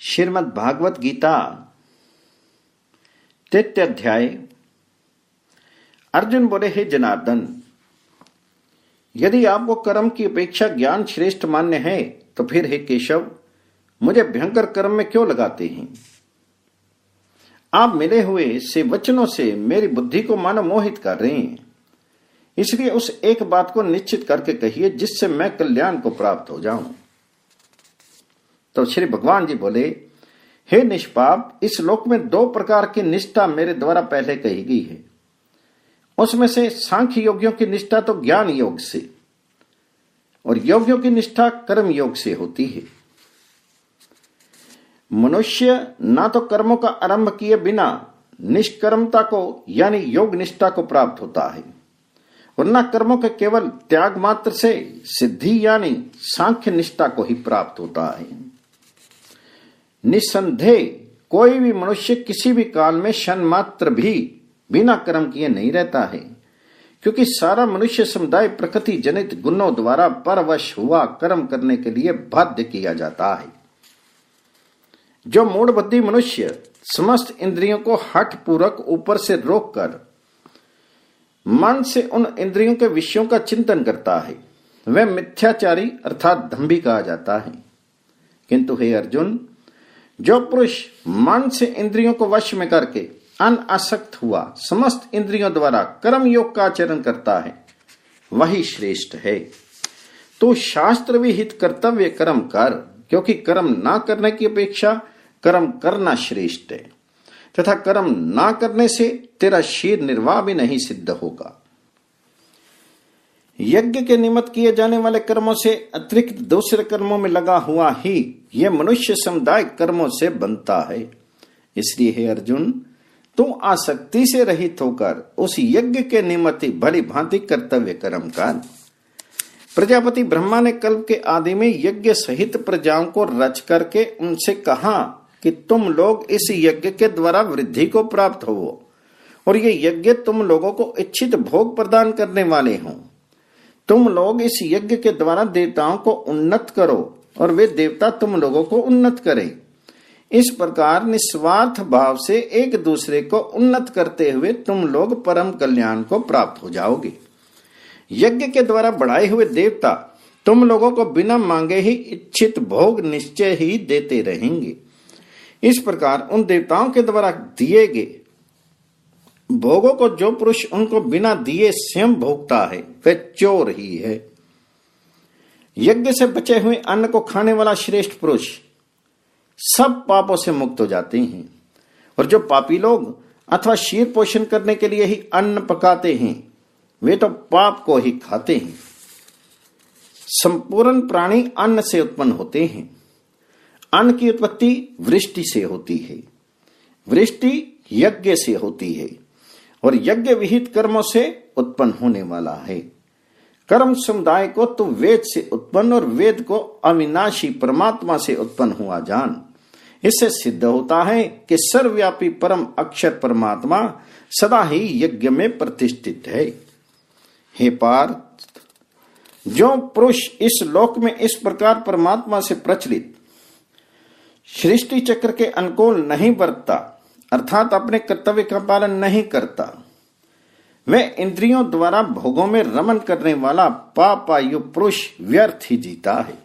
श्रीमद् भागवत गीता, तृतीय अध्याय। अर्जुन बोले, हे जनार्दन, यदि आपको कर्म की अपेक्षा ज्ञान श्रेष्ठ मान्य है तो फिर हे केशव, मुझे भयंकर कर्म में क्यों लगाते हैं? आप मिले हुए से वचनों से मेरी बुद्धि को मानो मोहित कर रहे हैं। इसलिए उस एक बात को निश्चित करके कहिए जिससे मैं कल्याण को प्राप्त हो जाऊँ। तो श्री भगवान जी बोले, हे निष्पाप, इस लोक में दो प्रकार की निष्ठा मेरे द्वारा पहले कही गई है। उसमें से सांख्य योगियों की निष्ठा तो ज्ञान योग से, और योगियों की निष्ठा कर्म योग से होती है। मनुष्य ना तो कर्मों का आरंभ किए बिना निष्कर्मता को, यानी योग निष्ठा को प्राप्त होता है, और न कर्मों के केवल त्याग मात्र से सिद्धि, यानी सांख्य निष्ठा को ही प्राप्त होता है। निसंदेह कोई भी मनुष्य किसी भी काल में शन मात्र भी बिना कर्म किए नहीं रहता है। क्योंकि सारा मनुष्य समुदाय प्रकृति जनित गुणों द्वारा परवश हुआ कर्म करने के लिए बाध्य किया जाता है। जो मूड बुद्धि मनुष्य समस्त इंद्रियों को हठ पूर्वक ऊपर से रोककर मन से उन इंद्रियों के विषयों का चिंतन करता है, वह मिथ्याचारी अर्थात धंभी कहा जाता है। किंतु हे अर्जुन जो पुरुष मन से इंद्रियों को वश में करके अनासक्त हुआ, समस्त इंद्रियों द्वारा कर्म योग का आचरण करता है, वही श्रेष्ठ है। तो शास्त्र विहित कर्तव्य कर्म कर, क्योंकि कर्म ना करने की अपेक्षा कर्म करना श्रेष्ठ है। तथा कर्म ना करने से तेरा शीर निर्वाह भी नहीं सिद्ध होगा। यज्ञ के निमित्त किए जाने वाले कर्मों से अतिरिक्त दूसरे कर्मों में लगा हुआ ही यह मनुष्य समुदाय कर्मों से बनता है। इसलिए हे अर्जुन तुम आसक्ति से रहित होकर उस यज्ञ के निमित्त भली भांति कर्तव्य कर्म कर। प्रजापति ब्रह्मा ने कल्प के आदि में यज्ञ सहित प्रजाओं को रच करके उनसे कहा कि तुम लोग इस यज्ञ के द्वारा वृद्धि को प्राप्त हो और ये यज्ञ तुम लोगों को इच्छित भोग प्रदान करने वाले हों। तुम लोग इस यज्ञ के द्वारा देवताओं को उन्नत करो और वे देवता तुम लोगों को उन्नत करें। इस प्रकार निस्वार्थ भाव से एक दूसरे को उन्नत करते हुए तुम लोग परम कल्याण को प्राप्त हो जाओगे। यज्ञ के द्वारा बढ़ाए हुए देवता तुम लोगों को बिना मांगे ही इच्छित भोग निश्चय ही देते रहेंगे। इस प्रकार उन देवताओं के द्वारा दिए गए भोगों को जो पुरुष उनको बिना दिए स्वयं भोगता है, वह चोर ही है। यज्ञ से बचे हुए अन्न को खाने वाला श्रेष्ठ पुरुष सब पापों से मुक्त हो जाते हैं और जो पापी लोग अथवा शीर पोषण करने के लिए ही अन्न पकाते हैं, वे तो पाप को ही खाते हैं। संपूर्ण प्राणी अन्न से उत्पन्न होते हैं। अन्न की उत्पत्ति वृष्टि से होती है। वृष्टि यज्ञ से होती है। और यज्ञ विहित कर्मों से उत्पन्न होने वाला है। कर्म समुदाय को तो वेद से उत्पन्न और वेद को अविनाशी परमात्मा से उत्पन्न हुआ जान। इससे सिद्ध होता है कि सर्वव्यापी परम अक्षर परमात्मा सदा ही यज्ञ में प्रतिष्ठित है। हे पार्थ, जो पुरुष इस लोक में इस प्रकार परमात्मा से प्रचलित, सृष्टि चक्र के अनुकूल नहीं बरतता अर्थात अपने कर्तव्य का पालन नहीं करता। वह इंद्रियों द्वारा भोगों में रमन करने वाला पापायु पुरुष व्यर्थ ही जीता है।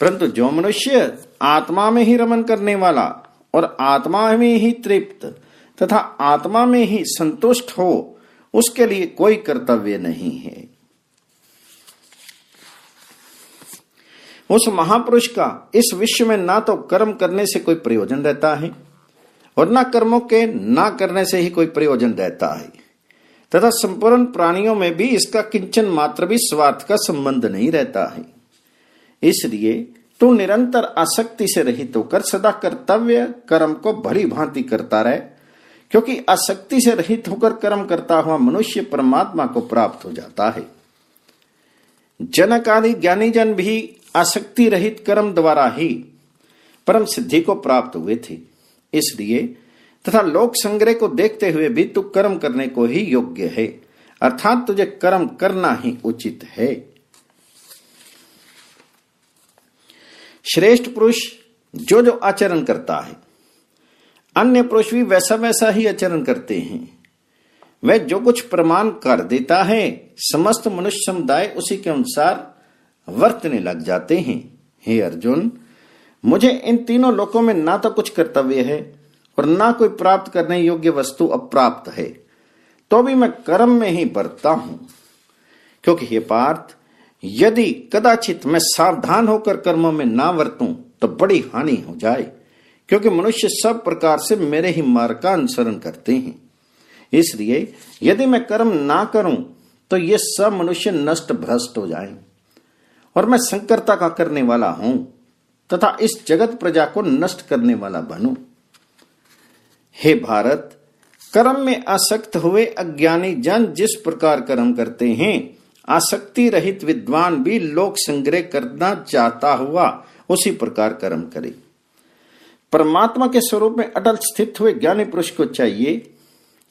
परंतु जो मनुष्य आत्मा में ही रमन करने वाला और आत्मा में ही तृप्त तथा आत्मा में ही संतुष्ट हो, उसके लिए कोई कर्तव्य नहीं है। उस महापुरुष का इस विश्व में ना तो कर्म करने से कोई प्रयोजन रहता है और ना कर्मों के, ना करने से ही कोई प्रयोजन रहता है। तथा संपूर्ण प्राणियों में भी इसका किंचन मात्र भी स्वार्थ का संबंध नहीं रहता है। इसलिए तू निरंतर आसक्ति से रहित होकर सदा कर्तव्य कर्म को भली भांति करता रहे, क्योंकि आसक्ति से रहित होकर कर्म करता हुआ मनुष्य परमात्मा को प्राप्त हो जाता है। जनक आदि ज्ञानी जन भी आसक्ति रहित कर्म द्वारा ही परम सिद्धि को प्राप्त हुए थे। इसलिए तथा लोक संग्रह को देखते हुए भी तू कर्म करने को ही योग्य है। अर्थात तुझे कर्म करना ही उचित है। श्रेष्ठ पुरुष जो जो आचरण करता है, अन्य पुरुष भी वैसा वैसा ही आचरण करते हैं। वह जो कुछ प्रमाण कर देता है, समस्त मनुष्य समुदाय उसी के अनुसार वर्तने लग जाते हैं। हे अर्जुन मुझे इन तीनों लोकों में ना तो कुछ कर्तव्य है और ना कोई प्राप्त करने योग्य वस्तु अप्राप्त है। तो भी मैं कर्म में ही बरतता हूँ। क्योंकि हे पार्थ, यदि कदाचित मैं सावधान होकर कर्मों में ना वर्तूं तो बड़ी हानि हो जाए, क्योंकि मनुष्य सब प्रकार से मेरे ही मार्ग का अनुसरण करते हैं। इसलिए यदि मैं कर्म ना करूँ तो ये सब मनुष्य नष्ट भ्रष्ट हो जाए। और मैं संकरता का करने वाला हूँ। तथा इस जगत प्रजा को नष्ट करने वाला बनूं। हे भारत, कर्म में आसक्त हुए अज्ञानी जन जिस प्रकार कर्म करते हैं, आसक्ति रहित विद्वान भी लोक संग्रह करना चाहता हुआ उसी प्रकार कर्म करे। परमात्मा के स्वरूप में अटल स्थित हुए ज्ञानी पुरुष को चाहिए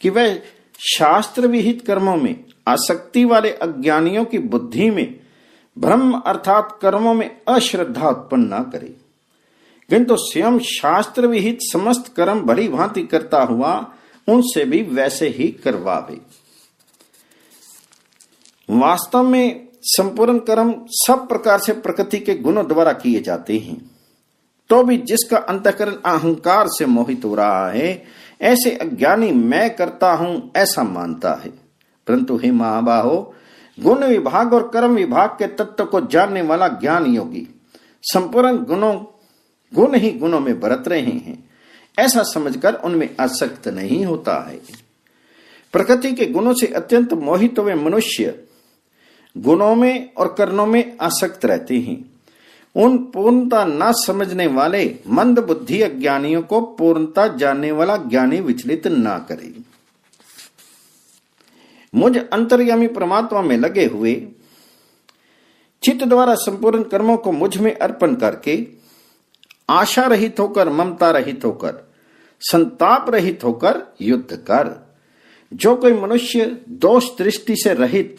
कि वह शास्त्र विहित कर्मों में, आसक्ति वाले अज्ञानियों की बुद्धि में ब्रह्म अर्थात कर्मों में अश्रद्धा उत्पन्न न करे। किंतु स्वयं शास्त्र विहित समस्त कर्म भरी भांति करता हुआ, उनसे भी वैसे ही करवावे। वास्तव में संपूर्ण कर्म सब प्रकार से प्रकृति के गुणों द्वारा किए जाते हैं। तो भी जिसका अंतकरण अहंकार से मोहित हो रहा है, ऐसे अज्ञानी मैं करता हूँ ऐसा मानता है। परंतु हे महाबाहो गुण विभाग और कर्म विभाग के तत्व को जानने वाला ज्ञान योगी। संपूर्ण गुणों, गुण ही गुणों में बरत रहे हैं। ऐसा समझकर उनमें आसक्त नहीं होता है। प्रकृति के गुणों से अत्यंत मोहित हुए मनुष्य गुणों में और कर्णों में आसक्त रहते हैं। उन पूर्णता न समझने वाले मंद बुद्धि अज्ञानियों को पूर्णता जानने वाला ज्ञानी विचलित ना करे। मुझ अंतर्यामी परमात्मा में लगे हुए, चित्त द्वारा संपूर्ण कर्मों को मुझमें अर्पण करके आशा रहित होकर ममता रहित होकर संताप रहित होकर युद्ध कर। जो कोई मनुष्य दोष दृष्टि से रहित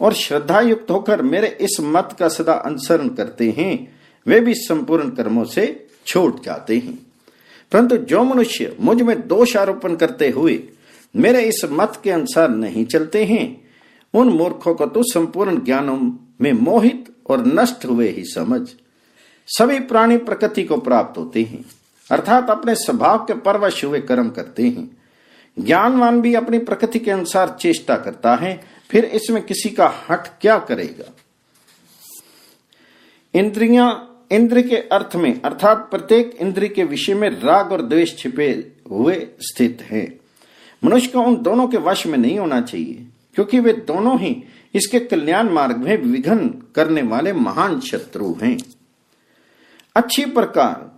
और श्रद्धा युक्त होकर मेरे इस मत का सदा अनुसरण करते हैं, वे भी संपूर्ण कर्मों से छूट जाते हैं। परंतु जो मनुष्य मुझमें दोष आरोपण करते हुए मेरे इस मत के अनुसार नहीं चलते हैं। उन मूर्खों को तो संपूर्ण ज्ञानों में मोहित और नष्ट हुए ही समझ। सभी प्राणी प्रकृति को प्राप्त होते हैं, अर्थात अपने स्वभाव के परवश हुए कर्म करते हैं। ज्ञानवान भी अपनी प्रकृति के अनुसार चेष्टा करता है, फिर इसमें किसी का हट क्या करेगा? इंद्रियाँ इंद्र के अर्थ में, अर्थात प्रत्येक इंद्र के विषय में राग और द्वेष छिपे हुए स्थित है। मनुष्य को उन दोनों के वश में नहीं होना चाहिए, क्योंकि वे दोनों ही इसके कल्याण मार्ग में विघन करने वाले महान शत्रु हैं। अच्छी प्रकार,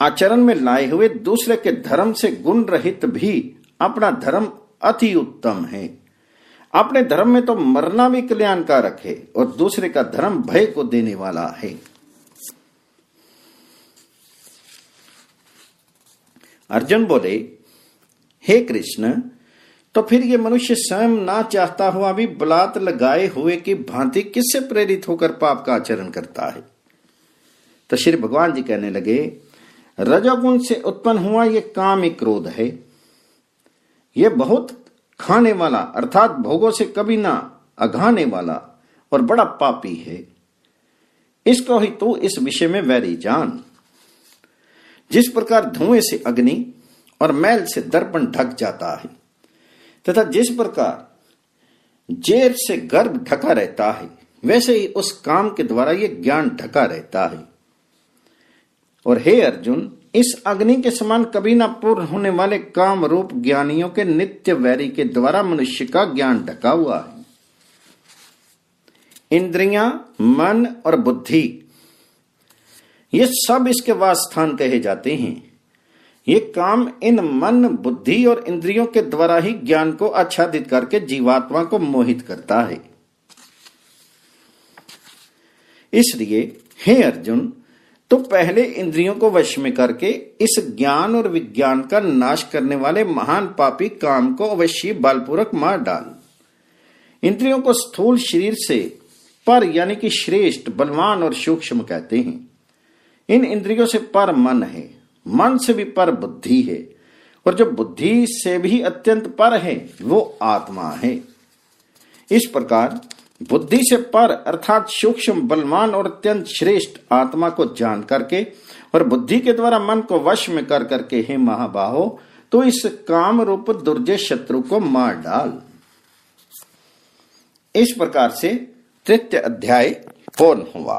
आचरण में लाए हुए दूसरे के धर्म से गुण रहित भी अपना धर्म अति उत्तम है। अपने धर्म में तो मरना भी कल्याणकारक है, और दूसरे का धर्म भय को देने वाला है। अर्जुन बोले हे कृष्ण तो फिर ये मनुष्य स्वयं ना चाहता हुआ भी बलात् लगाए हुए की भांति किससे प्रेरित होकर पाप का आचरण करता है? तो श्री भगवान जी कहने लगे, रजोगुण से उत्पन्न हुआ ये काम क्रोध है। ये बहुत खाने वाला, अर्थात भोगों से कभी ना अघाने वाला और बड़ा पापी है। इसको ही तू इस विषय में वैरी जान। जिस प्रकार धुएँ से अग्नि और मैल से दर्पण ढक जाता है, तथा जिस प्रकार जेर से गर्भ ढका रहता है, वैसे ही उस काम के द्वारा यह ज्ञान ढका रहता है। और हे अर्जुन, इस अग्नि के समान कभी ना पूर्ण होने वाले काम रूप ज्ञानियों के नित्य वैरी के द्वारा मनुष्य का ज्ञान ढका हुआ है। इंद्रियाँ, मन और बुद्धि, ये सब इसके वास स्थान कहे जाते हैं। ये काम इन मन, बुद्धि और इंद्रियों के द्वारा ही ज्ञान को आच्छादित करके जीवात्मा को मोहित करता है। इसलिए, हे अर्जुन तो पहले इंद्रियों को वश में करके इस ज्ञान और विज्ञान का नाश करने वाले महान पापी काम को अवश्य बलपूर्वक मार डाल। इंद्रियों को स्थूल शरीर से पर यानी कि श्रेष्ठ, बलवान और सूक्ष्म कहते हैं। इन इंद्रियों से पर मन है। मन से भी पर बुद्धि है, और जो बुद्धि से भी अत्यंत पर है, वो आत्मा है। इस प्रकार बुद्धि से पर अर्थात सूक्ष्म, बलवान और अत्यंत श्रेष्ठ आत्मा को जान करके और बुद्धि के द्वारा मन को वश में कर करके हे महाबाहो तो इस काम रूप दुर्जय शत्रु को मार डाल। इस प्रकार से तृतीय अध्याय पूर्ण हुआ।